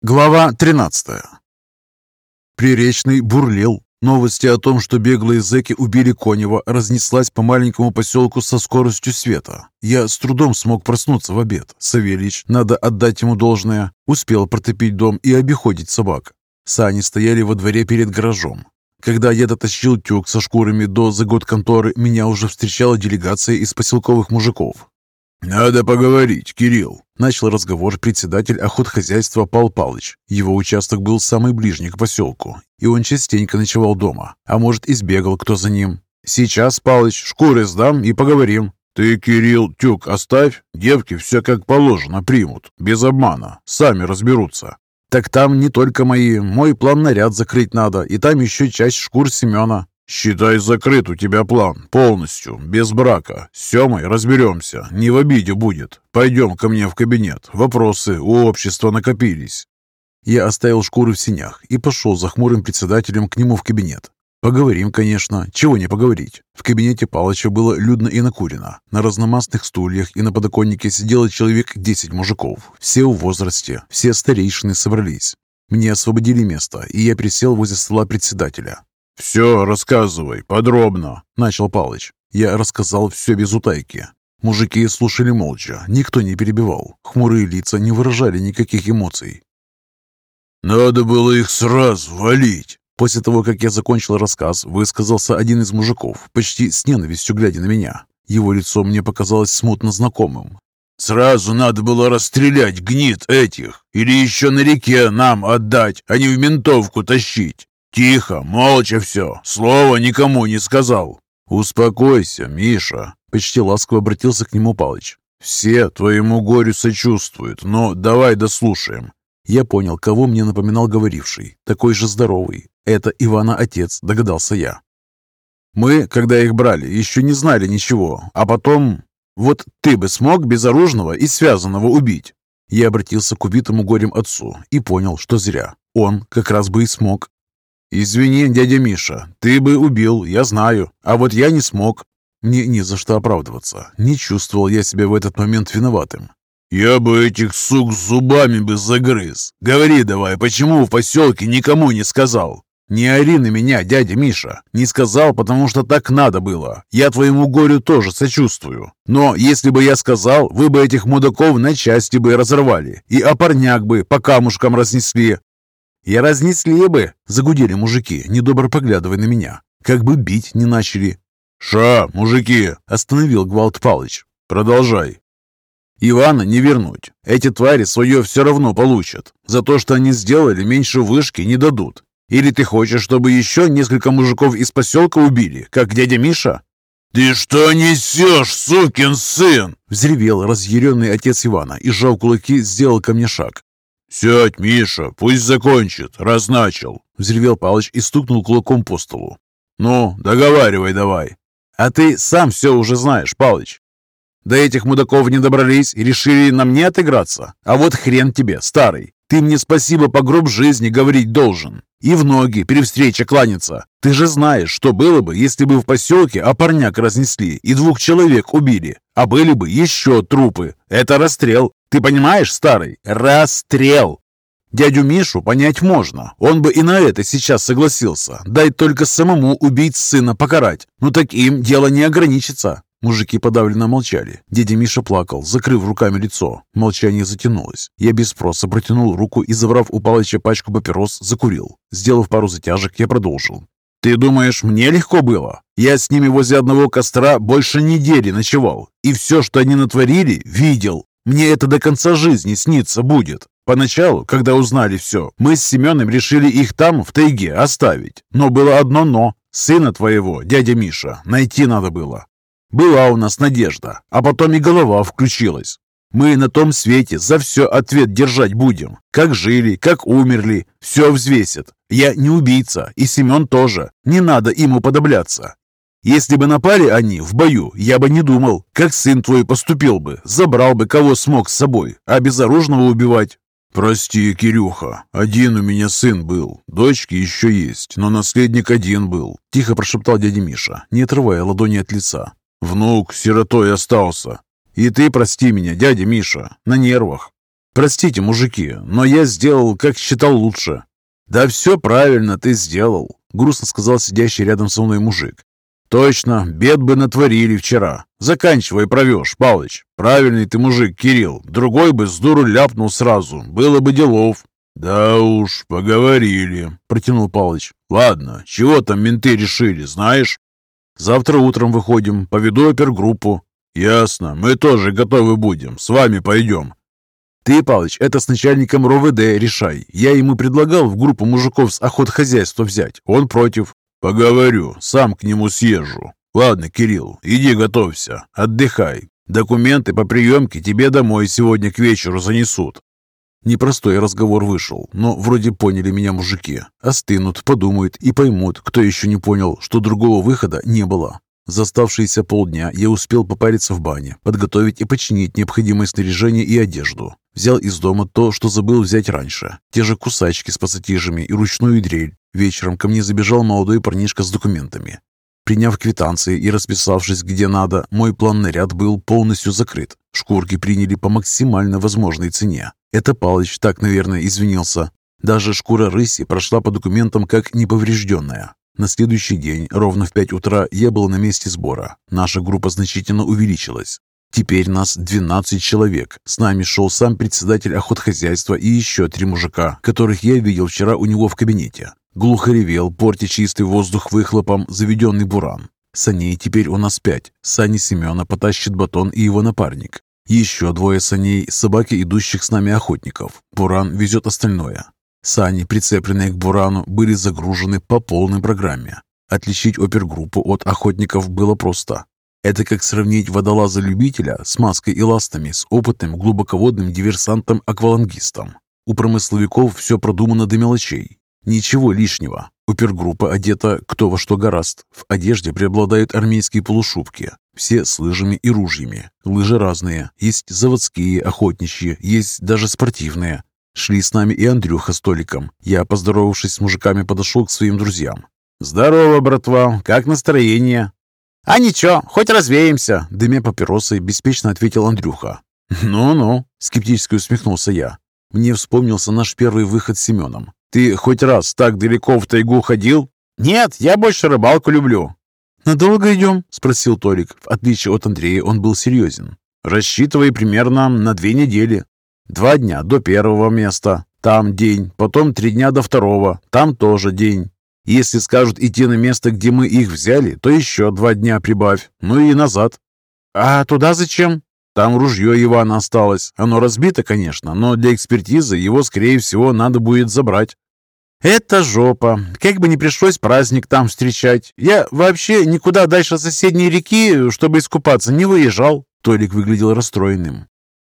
Глава 13 Приречный бурлил. Новости о том, что беглые зэки убили Конева, разнеслась по маленькому поселку со скоростью света. Я с трудом смог проснуться в обед. Савельич, надо отдать ему должное, успел протопить дом и обиходить собак. Сани стояли во дворе перед гаражом. Когда я дотащил тюк со шкурами до загод конторы, меня уже встречала делегация из поселковых мужиков. «Надо поговорить, Кирилл», — начал разговор председатель охотхозяйства Пал Палыч. Его участок был самый ближний к поселку, и он частенько ночевал дома, а может, избегал кто за ним. «Сейчас, Палыч, шкуры сдам и поговорим». «Ты, Кирилл, тюк оставь, девки все как положено примут, без обмана, сами разберутся». «Так там не только мои, мой план наряд закрыть надо, и там еще часть шкур Семена. «Считай, закрыт у тебя план. Полностью. Без брака. С Семой разберемся. Не в обиде будет. Пойдем ко мне в кабинет. Вопросы у общества накопились». Я оставил шкуры в синях и пошел за хмурым председателем к нему в кабинет. Поговорим, конечно. Чего не поговорить. В кабинете Палыча было людно и накурено. На разномастных стульях и на подоконнике сидело человек 10 мужиков. Все в возрасте. Все старейшины собрались. Мне освободили место, и я присел возле стола председателя. «Все рассказывай, подробно», — начал Палыч. Я рассказал все без утайки. Мужики слушали молча, никто не перебивал. Хмурые лица не выражали никаких эмоций. «Надо было их сразу валить!» После того, как я закончил рассказ, высказался один из мужиков, почти с ненавистью глядя на меня. Его лицо мне показалось смутно знакомым. «Сразу надо было расстрелять гнид этих, или еще на реке нам отдать, а не в ментовку тащить. «Тихо, молча все, слова никому не сказал». «Успокойся, Миша», — почти ласково обратился к нему Палыч. «Все твоему горю сочувствуют, но давай дослушаем». Я понял, кого мне напоминал говоривший. Такой же здоровый. Это Ивана отец, догадался я. Мы, когда их брали, еще не знали ничего. А потом... Вот ты бы смог безоружного и связанного убить? Я обратился к убитому горем отцу и понял, что зря. Он как раз бы и смог. «Извини, дядя Миша, ты бы убил, я знаю, а вот я не смог». Мне не за что оправдываться. Не чувствовал я себя в этот момент виноватым. «Я бы этих сук зубами бы загрыз. Говори давай, почему в поселке никому не сказал?» «Не ори на меня, дядя Миша. Не сказал, потому что так надо было. Я твоему горю тоже сочувствую. Но если бы я сказал, вы бы этих мудаков на части бы разорвали. И опорняк бы по камушкам разнесли. «И разнесли бы!» — загудели мужики, недобро поглядывая на меня. Как бы бить не начали. «Ша, мужики!» — остановил Гвалт Палыч. «Продолжай!» «Ивана не вернуть. Эти твари свое все равно получат. За то, что они сделали, меньше вышки не дадут. Или ты хочешь, чтобы еще несколько мужиков из поселка убили, как дядя Миша?» «Ты что несешь, сукин сын?» Взревел разъяренный отец Ивана и, сжав кулаки, сделал ко мне шаг. «Сядь, Миша, пусть закончит, раз начал!» Взревел Палыч и стукнул кулаком по столу. «Ну, договаривай давай!» «А ты сам все уже знаешь, Палыч!» До этих мудаков не добрались и решили на мне отыграться. А вот хрен тебе, старый. Ты мне спасибо по гроб жизни говорить должен. И в ноги при встрече кланяться. Ты же знаешь, что было бы, если бы в поселке опорняк разнесли и двух человек убили. А были бы еще трупы. Это расстрел. Ты понимаешь, старый? Расстрел. Дядю Мишу понять можно. Он бы и на это сейчас согласился. Дай только самому убить сына покарать. Ну так им дело не ограничится. Мужики подавленно молчали. Дядя Миша плакал, закрыв руками лицо. Молчание затянулось. Я без спроса протянул руку и, забрав у Палыча пачку папирос, закурил. Сделав пару затяжек, я продолжил. «Ты думаешь, мне легко было? Я с ними возле одного костра больше недели ночевал. И все, что они натворили, видел. Мне это до конца жизни снится будет. Поначалу, когда узнали все, мы с Семеном решили их там, в тайге, оставить. Но было одно «но». Сына твоего, дядя Миша, найти надо было. Была у нас надежда, а потом и голова включилась. Мы на том свете за все ответ держать будем. Как жили, как умерли, все взвесят. Я не убийца, и Семен тоже. Не надо им уподобляться. Если бы напали они в бою, я бы не думал, как сын твой поступил бы. Забрал бы, кого смог с собой, а безоружного убивать. «Прости, Кирюха, один у меня сын был, дочки еще есть, но наследник один был», — тихо прошептал дядя Миша, не отрывая ладони от лица. Внук сиротой остался. И ты прости меня, дядя Миша, на нервах. Простите, мужики, но я сделал, как считал лучше». «Да все правильно ты сделал», — грустно сказал сидящий рядом со мной мужик. «Точно, бед бы натворили вчера. Заканчивай провешь, Палыч. Правильный ты мужик, Кирилл. Другой бы с дуру ляпнул сразу. Было бы делов». «Да уж, поговорили», — протянул Палыч. «Ладно, чего там менты решили, знаешь?» «Завтра утром выходим. Поведу опергруппу». «Ясно. Мы тоже готовы будем. С вами пойдем». «Ты, Палыч, это с начальником РОВД решай. Я ему предлагал в группу мужиков с охотхозяйства взять. Он против. «Поговорю, сам к нему съезжу. Ладно, Кирилл, иди готовься, отдыхай. Документы по приемке тебе домой сегодня к вечеру занесут». Непростой разговор вышел, но вроде поняли меня мужики. Остынут, подумают и поймут, кто еще не понял, что другого выхода не было. За оставшиеся полдня я успел попариться в бане, подготовить и починить необходимое снаряжение и одежду. Взял из дома то, что забыл взять раньше. Те же кусачки с пассатижами и ручную дрель, Вечером ко мне забежал молодой парнишка с документами. Приняв квитанции и расписавшись где надо, мой план наряд был полностью закрыт. Шкурки приняли по максимально возможной цене. Это Палыч так, наверное, извинился. Даже шкура рыси прошла по документам как неповрежденная. На следующий день, ровно в 5 утра, я был на месте сбора. Наша группа значительно увеличилась. Теперь нас 12 человек. С нами шел сам председатель охотхозяйства и еще три мужика, которых я видел вчера у него в кабинете. Глухо ревел, портя чистый воздух выхлопом, заведенный буран. Саней теперь у нас пять. Сани Семена потащит батон и его напарник. Еще двое саней, собаки идущих с нами охотников. Буран везет остальное. Сани, прицепленные к Бурану, были загружены по полной программе. Отличить опергруппу от охотников было просто. Это как сравнить водолаза-любителя с маской и ластами с опытным глубоководным диверсантом-аквалангистом. У промысловиков все продумано до мелочей. Ничего лишнего. Опергруппа одета кто во что гораст. В одежде преобладают армейские полушубки. Все с лыжами и ружьями. Лыжи разные. Есть заводские, охотничьи, есть даже спортивные. Шли с нами и Андрюха с Толиком. Я, поздоровавшись с мужиками, подошел к своим друзьям. «Здорово, братва! Как настроение?» «А ничего, хоть развеемся!» Дымя папиросой беспечно ответил Андрюха. «Ну-ну», — скептически усмехнулся я. Мне вспомнился наш первый выход с Семеном. Ты хоть раз так далеко в тайгу ходил? Нет, я больше рыбалку люблю. «Надолго идем?» – спросил Толик. В отличие от Андрея, он был серьезен. «Рассчитывай примерно на две недели. Два дня до первого места, там день, потом три дня до второго, там тоже день. Если скажут идти на место, где мы их взяли, то еще два дня прибавь, ну и назад». «А туда зачем?» Там ружье Ивана осталось. Оно разбито, конечно, но для экспертизы его, скорее всего, надо будет забрать. «Это жопа. Как бы не пришлось праздник там встречать. Я вообще никуда дальше соседней реки, чтобы искупаться, не выезжал». Толик выглядел расстроенным.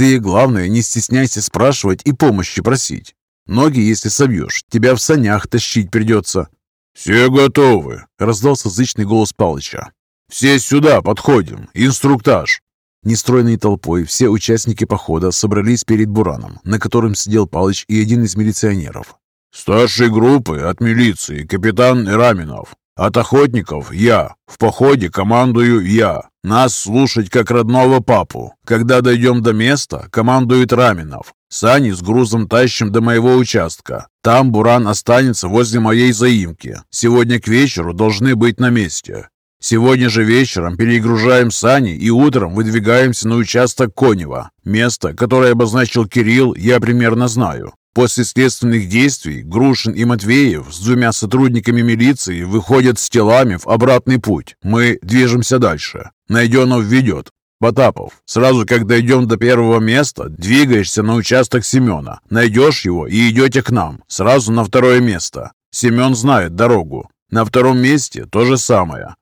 «Ты, главное, не стесняйся спрашивать и помощи просить. Ноги, если собьешь, тебя в санях тащить придется». «Все готовы», — раздался зычный голос Палыча. «Все сюда подходим. Инструктаж». Нестройной толпой все участники похода собрались перед Бураном, на котором сидел Палыч и один из милиционеров. «Старшей группы от милиции капитан Раминов. От охотников я. В походе командую я. Нас слушать как родного папу. Когда дойдем до места, командует Раминов. Сани с грузом тащим до моего участка. Там Буран останется возле моей заимки. Сегодня к вечеру должны быть на месте. Сегодня же вечером перегружаем сани и утром выдвигаемся на участок Конева. Место, которое обозначил Кирилл, я примерно знаю. После следственных действий Грушин и Матвеев с двумя сотрудниками милиции выходят с телами в обратный путь. Мы движемся дальше. Найденов ведет. Потапов, сразу как дойдем до первого места, двигаешься на участок Семена. Найдешь его и идете к нам, сразу на второе место. Семен знает дорогу. На втором месте то же самое.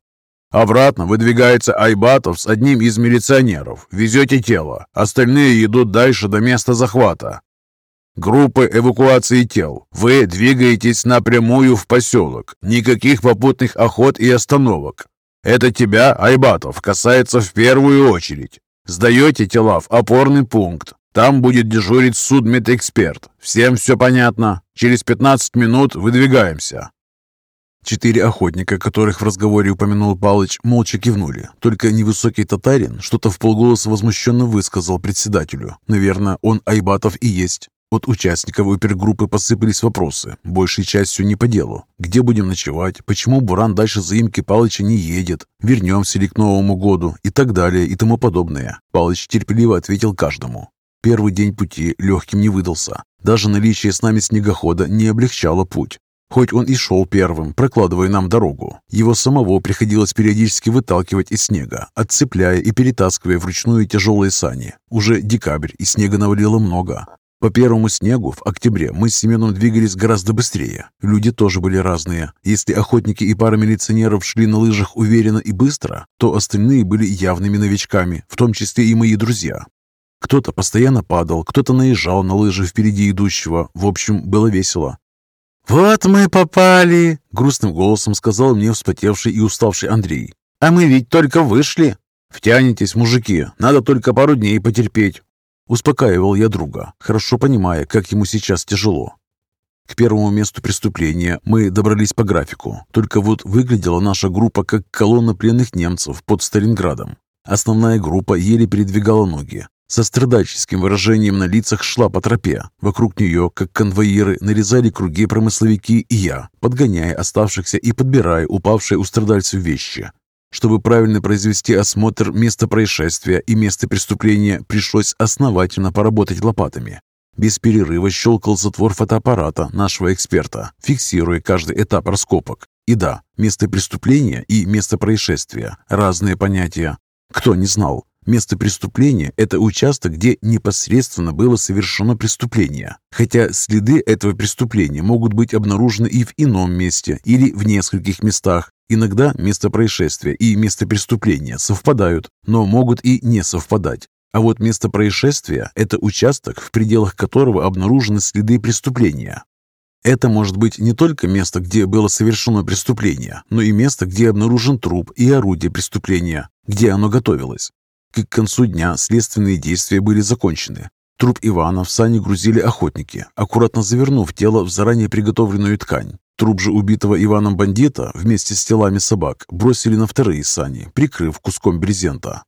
Обратно выдвигается Айбатов с одним из милиционеров. Везете тело. Остальные идут дальше до места захвата. Группы эвакуации тел. Вы двигаетесь напрямую в поселок. Никаких попутных охот и остановок. Это тебя, Айбатов, касается в первую очередь. Сдаете тела в опорный пункт. Там будет дежурить судмедэксперт. Всем все понятно. Через 15 минут выдвигаемся. Четыре охотника, которых в разговоре упомянул Палыч, молча кивнули. Только невысокий татарин что-то в полголоса возмущенно высказал председателю. Наверное, он Айбатов и есть. От участников опергруппы посыпались вопросы, большей частью не по делу. Где будем ночевать, почему Буран дальше заимки Палыча не едет, вернемся ли к Новому году и так далее и тому подобное. Палыч терпеливо ответил каждому. Первый день пути легким не выдался. Даже наличие с нами снегохода не облегчало путь. Хоть он и шел первым, прокладывая нам дорогу, его самого приходилось периодически выталкивать из снега, отцепляя и перетаскивая вручную тяжелые сани. Уже декабрь, и снега навалило много. По первому снегу в октябре мы с Семеном двигались гораздо быстрее. Люди тоже были разные. Если охотники и пара милиционеров шли на лыжах уверенно и быстро, то остальные были явными новичками, в том числе и мои друзья. Кто-то постоянно падал, кто-то наезжал на лыжи впереди идущего. В общем, было весело. «Вот мы попали!» — грустным голосом сказал мне вспотевший и уставший Андрей. «А мы ведь только вышли!» «Втянетесь, мужики, надо только пару дней потерпеть!» Успокаивал я друга, хорошо понимая, как ему сейчас тяжело. К первому месту преступления мы добрались по графику, только вот выглядела наша группа как колонна пленных немцев под Сталинградом. Основная группа еле передвигала ноги, со страдальческим выражением на лицах шла по тропе. Вокруг нее, как конвоиры, нарезали круги промысловики и я, подгоняя оставшихся и подбирая упавшие у страдальцев вещи. Чтобы правильно произвести осмотр места происшествия и места преступления, пришлось основательно поработать лопатами. Без перерыва щелкал затвор фотоаппарата нашего эксперта, фиксируя каждый этап раскопок. И да, место преступления и место происшествия – разные понятия. Кто не знал, место преступления – это участок, где непосредственно было совершено преступление. Хотя следы этого преступления могут быть обнаружены и в ином месте или в нескольких местах, Иногда место происшествия и место преступления совпадают, но могут и не совпадать. А вот место происшествия – это участок, в пределах которого обнаружены следы преступления. Это может быть не только место, где было совершено преступление, но и место, где обнаружен труп и орудие преступления, где оно готовилось. К концу дня следственные действия были закончены. Труп Ивана в сани грузили охотники, аккуратно завернув тело в заранее приготовленную ткань. Труп же убитого Иваном бандита вместе с телами собак бросили на вторые сани, прикрыв куском брезента.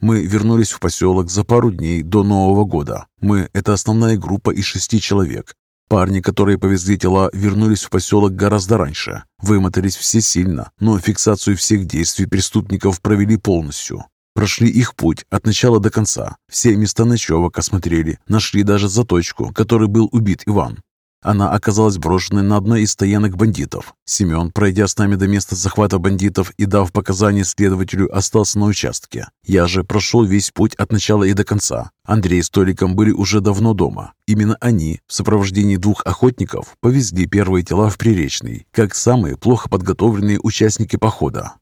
Мы вернулись в поселок за пару дней до Нового года. Мы – это основная группа из шести человек. Парни, которые повезли тела, вернулись в поселок гораздо раньше. Вымотались все сильно, но фиксацию всех действий преступников провели полностью. Прошли их путь от начала до конца. Все места ночевок осмотрели, нашли даже заточку, которой был убит Иван. Она оказалась брошенной на одной из стоянок бандитов. Семен, пройдя с нами до места захвата бандитов и дав показания следователю, остался на участке. Я же прошел весь путь от начала и до конца. Андрей с Толиком были уже давно дома. Именно они, в сопровождении двух охотников, повезли первые тела в Приречный, как самые плохо подготовленные участники похода.